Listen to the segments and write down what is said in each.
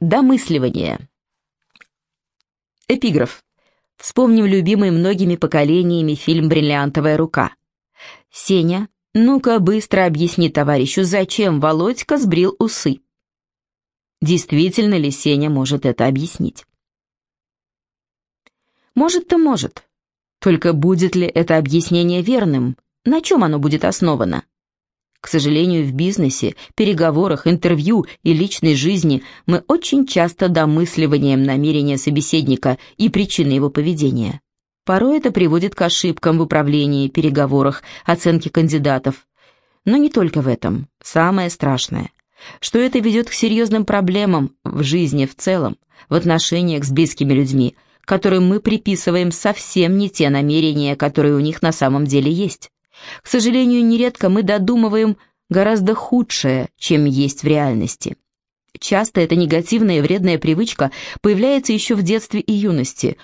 Домысливание. Эпиграф. Вспомним любимый многими поколениями фильм «Бриллиантовая рука». Сеня, ну-ка быстро объясни товарищу, зачем Володька сбрил усы. Действительно ли Сеня может это объяснить? Может-то может. Только будет ли это объяснение верным? На чем оно будет основано? К сожалению, в бизнесе, переговорах, интервью и личной жизни мы очень часто домысливаем намерения собеседника и причины его поведения. Порой это приводит к ошибкам в управлении, переговорах, оценке кандидатов. Но не только в этом. Самое страшное, что это ведет к серьезным проблемам в жизни в целом, в отношениях с близкими людьми, которым мы приписываем совсем не те намерения, которые у них на самом деле есть. К сожалению, нередко мы додумываем гораздо худшее, чем есть в реальности. Часто эта негативная и вредная привычка появляется еще в детстве и юности.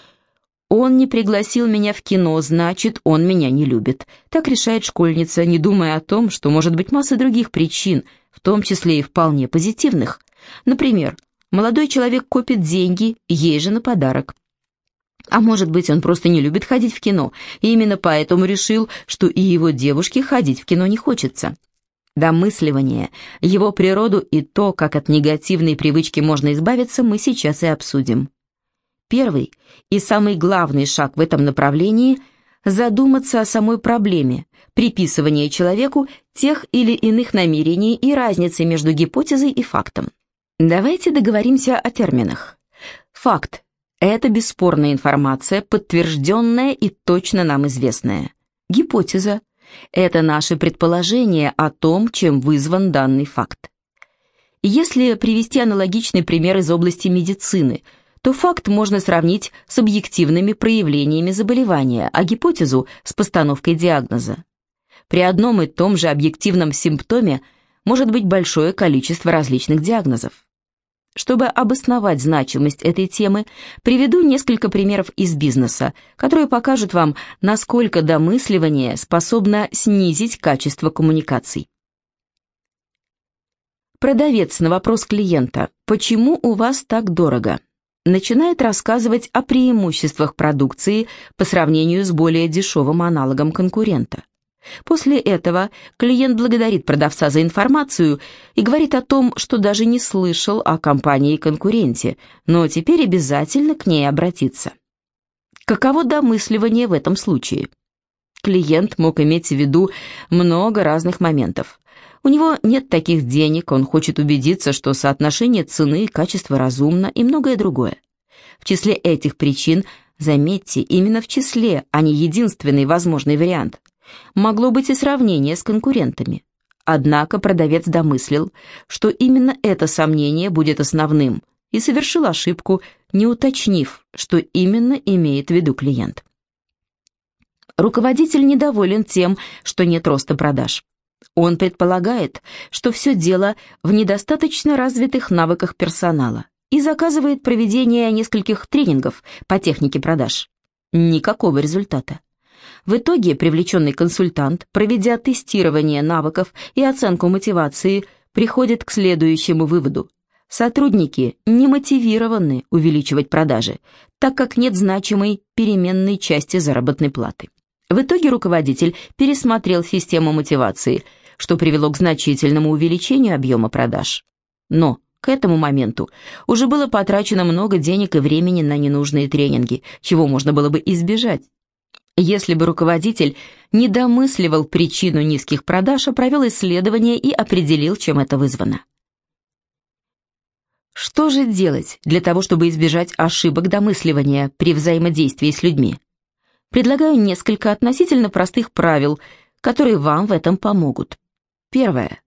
«Он не пригласил меня в кино, значит, он меня не любит». Так решает школьница, не думая о том, что может быть масса других причин, в том числе и вполне позитивных. Например, молодой человек копит деньги ей же на подарок. А может быть, он просто не любит ходить в кино, и именно поэтому решил, что и его девушке ходить в кино не хочется. Домысливание, его природу и то, как от негативной привычки можно избавиться, мы сейчас и обсудим. Первый и самый главный шаг в этом направлении – задуматься о самой проблеме, приписывания человеку тех или иных намерений и разницы между гипотезой и фактом. Давайте договоримся о терминах. Факт это бесспорная информация, подтвержденная и точно нам известная. Гипотеза – это наше предположение о том, чем вызван данный факт. Если привести аналогичный пример из области медицины, то факт можно сравнить с объективными проявлениями заболевания, а гипотезу – с постановкой диагноза. При одном и том же объективном симптоме может быть большое количество различных диагнозов. Чтобы обосновать значимость этой темы, приведу несколько примеров из бизнеса, которые покажут вам, насколько домысливание способно снизить качество коммуникаций. Продавец на вопрос клиента «Почему у вас так дорого?» начинает рассказывать о преимуществах продукции по сравнению с более дешевым аналогом конкурента. После этого клиент благодарит продавца за информацию и говорит о том, что даже не слышал о компании-конкуренте, но теперь обязательно к ней обратиться. Каково домысливание в этом случае? Клиент мог иметь в виду много разных моментов. У него нет таких денег, он хочет убедиться, что соотношение цены и качества разумно и многое другое. В числе этих причин, заметьте, именно в числе, а не единственный возможный вариант – Могло быть и сравнение с конкурентами. Однако продавец домыслил, что именно это сомнение будет основным, и совершил ошибку, не уточнив, что именно имеет в виду клиент. Руководитель недоволен тем, что нет роста продаж. Он предполагает, что все дело в недостаточно развитых навыках персонала и заказывает проведение нескольких тренингов по технике продаж. Никакого результата. В итоге привлеченный консультант, проведя тестирование навыков и оценку мотивации, приходит к следующему выводу. Сотрудники не мотивированы увеличивать продажи, так как нет значимой переменной части заработной платы. В итоге руководитель пересмотрел систему мотивации, что привело к значительному увеличению объема продаж. Но к этому моменту уже было потрачено много денег и времени на ненужные тренинги, чего можно было бы избежать, если бы руководитель не домысливал причину низких продаж, а провел исследование и определил, чем это вызвано. Что же делать для того, чтобы избежать ошибок домысливания при взаимодействии с людьми? Предлагаю несколько относительно простых правил, которые вам в этом помогут. Первое.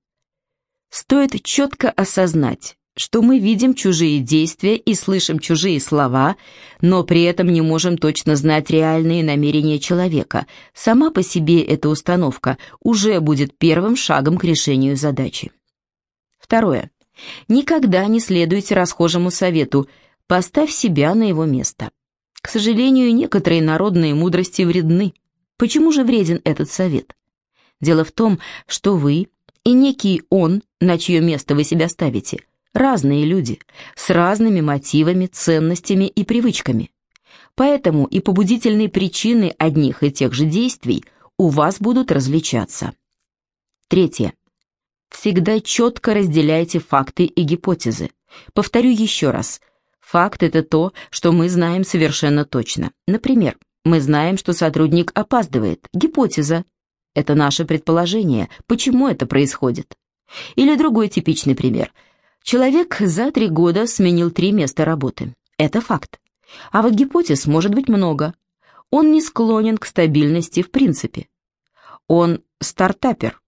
Стоит четко осознать, что мы видим чужие действия и слышим чужие слова, но при этом не можем точно знать реальные намерения человека. Сама по себе эта установка уже будет первым шагом к решению задачи. Второе. Никогда не следуйте расхожему совету «поставь себя на его место». К сожалению, некоторые народные мудрости вредны. Почему же вреден этот совет? Дело в том, что вы и некий он, на чье место вы себя ставите – разные люди, с разными мотивами, ценностями и привычками. Поэтому и побудительные причины одних и тех же действий у вас будут различаться. Третье. Всегда четко разделяйте факты и гипотезы. Повторю еще раз. Факт – это то, что мы знаем совершенно точно. Например, мы знаем, что сотрудник опаздывает. Гипотеза – это наше предположение, почему это происходит. Или другой типичный пример. Человек за три года сменил три места работы. Это факт. А вот гипотез может быть много. Он не склонен к стабильности в принципе. Он стартапер.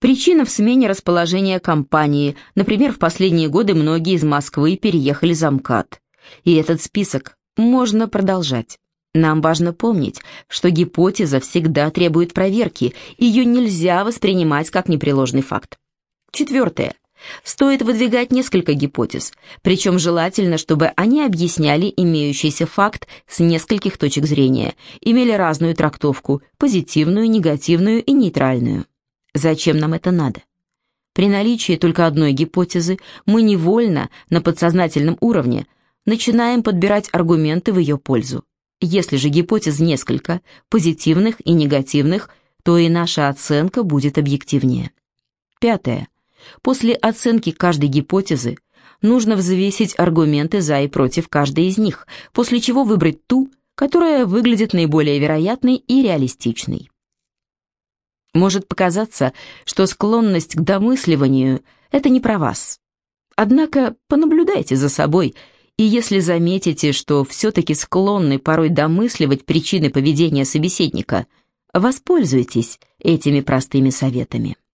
Причина в смене расположения компании. Например, в последние годы многие из Москвы переехали за МКАД. И этот список можно продолжать. Нам важно помнить, что гипотеза всегда требует проверки, ее нельзя воспринимать как непреложный факт. Четвертое. Стоит выдвигать несколько гипотез, причем желательно, чтобы они объясняли имеющийся факт с нескольких точек зрения, имели разную трактовку, позитивную, негативную и нейтральную. Зачем нам это надо? При наличии только одной гипотезы мы невольно, на подсознательном уровне, начинаем подбирать аргументы в ее пользу. Если же гипотез несколько, позитивных и негативных, то и наша оценка будет объективнее. Пятое. После оценки каждой гипотезы нужно взвесить аргументы за и против каждой из них, после чего выбрать ту, которая выглядит наиболее вероятной и реалистичной. Может показаться, что склонность к домысливанию – это не про вас. Однако понаблюдайте за собой, и если заметите, что все-таки склонны порой домысливать причины поведения собеседника, воспользуйтесь этими простыми советами.